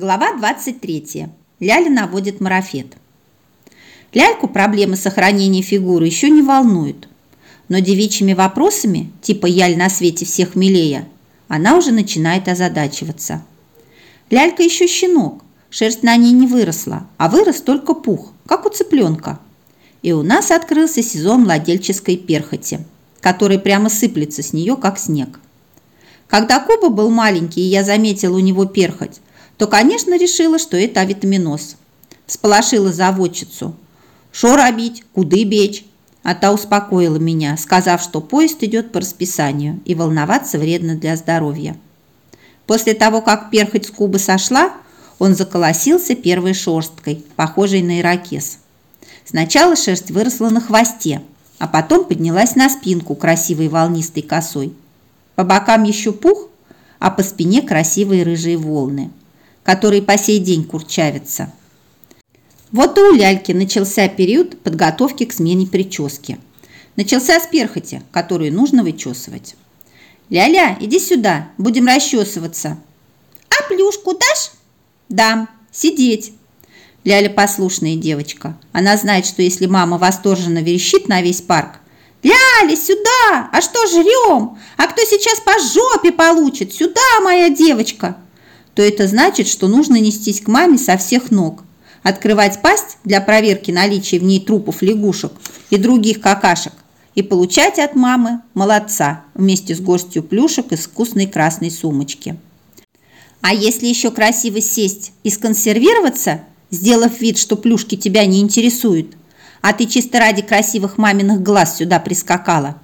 Глава 23. Ляля наводит марафет. Ляльку проблемы сохранения фигуры еще не волнуют. Но девичьими вопросами, типа «Яль на свете всех милее», она уже начинает озадачиваться. Лялька еще щенок, шерсть на ней не выросла, а вырос только пух, как у цыпленка. И у нас открылся сезон младельческой перхоти, который прямо сыплется с нее, как снег. Когда Куба был маленький, и я заметила у него перхоть, то, конечно, решила, что это авитаминоз. Сполошила заводчицу. «Шо робить? Куды бечь?» А та успокоила меня, сказав, что поезд идет по расписанию и волноваться вредно для здоровья. После того, как перхоть с Кубы сошла, он заколосился первой шерсткой, похожей на ирокез. Сначала шерсть выросла на хвосте, а потом поднялась на спинку красивой волнистой косой. По бокам еще пух, а по спине красивые рыжие волны который по сей день курчавится. Вот и у ляльки начался период подготовки к смене прически. Начался с перхоти, которую нужно вычесывать. «Ля-ля, иди сюда, будем расчесываться». «А плюшку дашь?» «Дам. Сидеть». Ляля послушная девочка. Она знает, что если мама восторженно верещит на весь парк, «Ляля, сюда! А что жрем? А кто сейчас по жопе получит? Сюда, моя девочка!» То это значит, что нужно нестись к маме со всех ног, открывать пасть для проверки наличия в ней трупов лягушек и других какашек и получать от мамы молодца вместе с горстью плюшек из вкусной красной сумочки. А если еще красиво сесть и сконсервироваться, сделав вид, что плюшки тебя не интересуют, а ты чисто ради красивых маминых глаз сюда прискакала,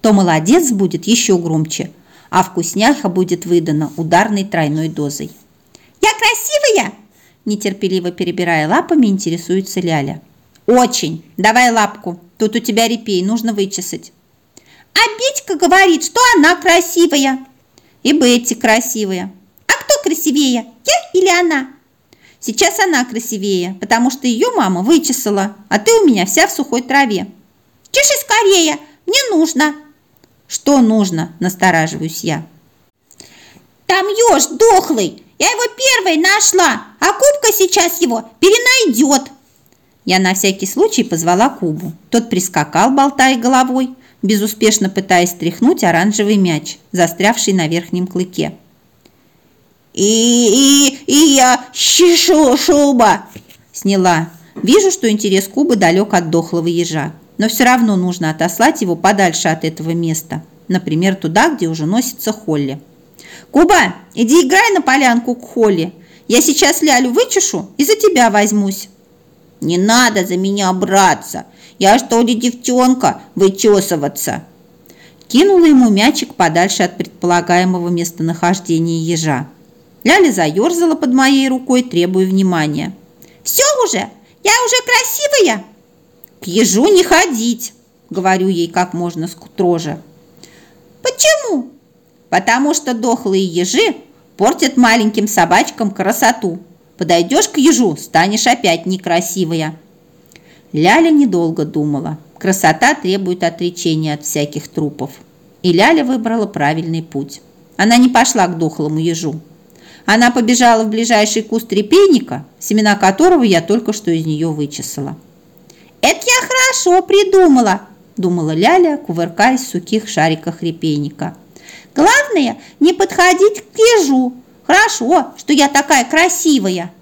то молодец будет еще громче – а вкусняха будет выдана ударной тройной дозой. «Я красивая?» Нетерпеливо перебирая лапами, интересуется Ляля. «Очень! Давай лапку. Тут у тебя репей, нужно вычесать». «А Бетька говорит, что она красивая». «И Бетти красивая». «А кто красивее, я или она?» «Сейчас она красивее, потому что ее мама вычесала, а ты у меня вся в сухой траве». «Чеши скорее, мне нужно», что нужно, настораживаюсь я. Там еж дохлый, я его первой нашла, а Кубка сейчас его перенайдет. Я на всякий случай позвала Кубу. Тот прискакал, болтая головой, безуспешно пытаясь стряхнуть оранжевый мяч, застрявший на верхнем клыке. «И, и, и я щешу шуба!» Сняла. Вижу, что интерес Кубы далек от дохлого ежа но все равно нужно отослать его подальше от этого места, например, туда, где уже носится Холли. «Куба, иди играй на полянку к Холли. Я сейчас Лялю вычешу и за тебя возьмусь». «Не надо за меня браться. Я что ли девчонка вычесываться?» Кинула ему мячик подальше от предполагаемого местонахождения ежа. Ляля заерзала под моей рукой, требуя внимания. «Все уже? Я уже красивая?» «К ежу не ходить», – говорю ей как можно строже. «Почему?» «Потому что дохлые ежи портят маленьким собачкам красоту. Подойдешь к ежу, станешь опять некрасивая». Ляля недолго думала. Красота требует отречения от всяких трупов. И Ляля выбрала правильный путь. Она не пошла к дохлому ежу. Она побежала в ближайший куст репейника, семена которого я только что из нее вычесала. «Это я хорошо придумала», – думала Ляля, кувыркаясь в сухих шариках репейника. «Главное, не подходить к ежу. Хорошо, что я такая красивая».